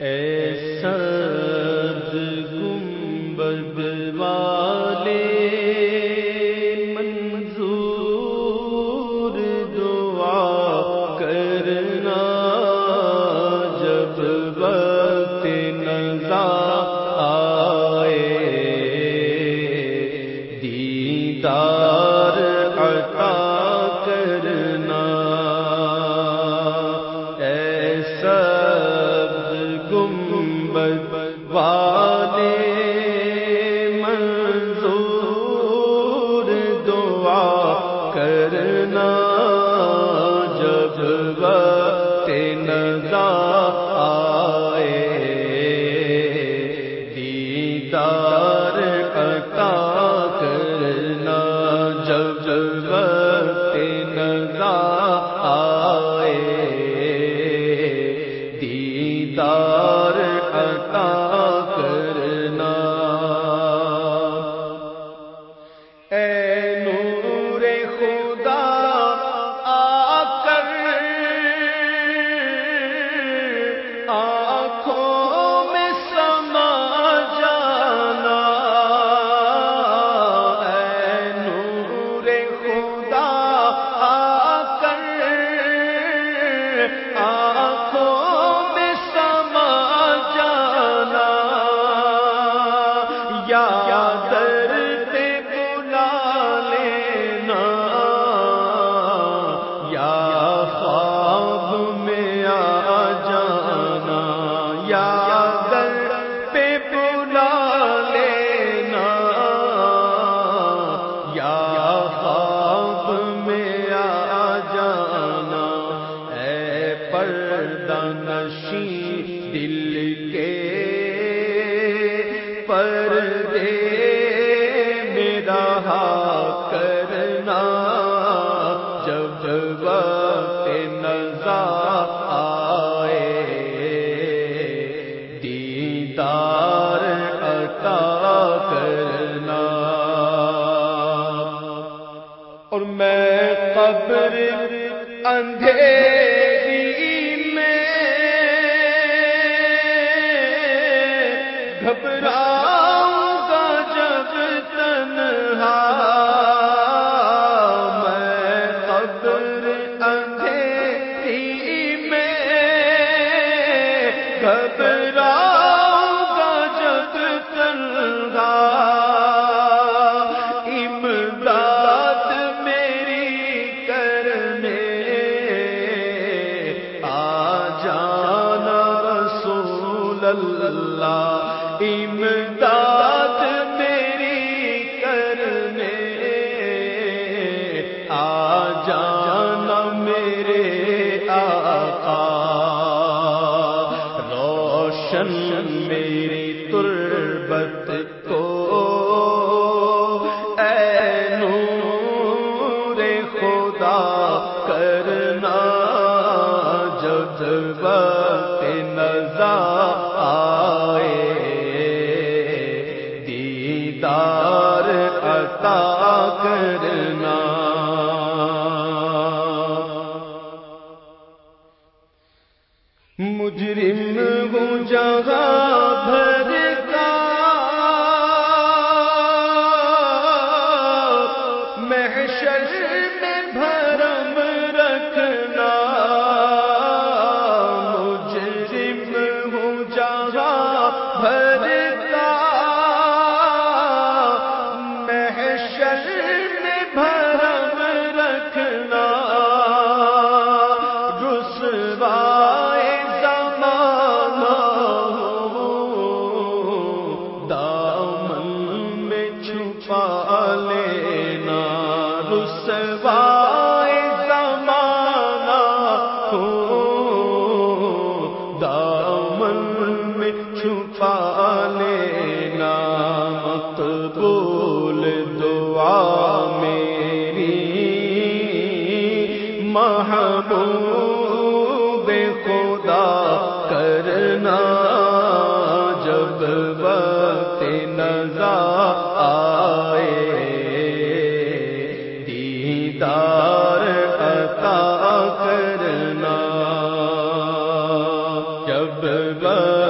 ایسا گنبد کرنا نشی دل کے پردے میرا کرنا۔ جب جب نظا آئے، دیدار عطا کرنا۔ اور میں قبر اندھے اللہ امداد میری کرنے آ جانا میرے آقا روشن میری تربت کو Oh کرنا میں پالنا مقبول دعا میری محبوب خدا کرنا جب وقت نظا آئے دیدار عطا کرنا جب وقت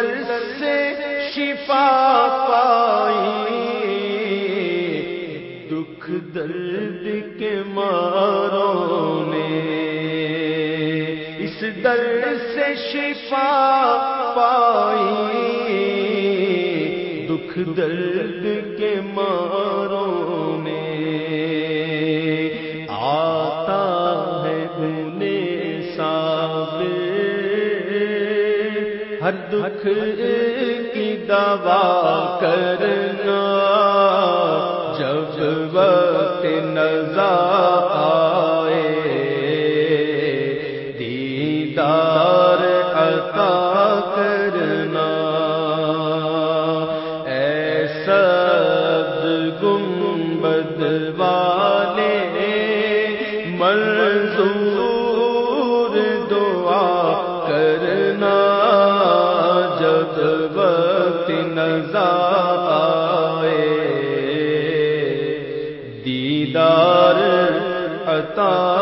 اس دل سے شفا پائی، دکھ درد کے ماروں نے۔ اس درد سے شفا پائی، دکھ درد کے ماروں دکھ کی دوا کرنا جب وقت نظر آئے دیدار عطا کرنا۔ ایسا گنبد والے مزہ آئے دیدار عطا